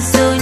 so